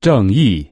正义。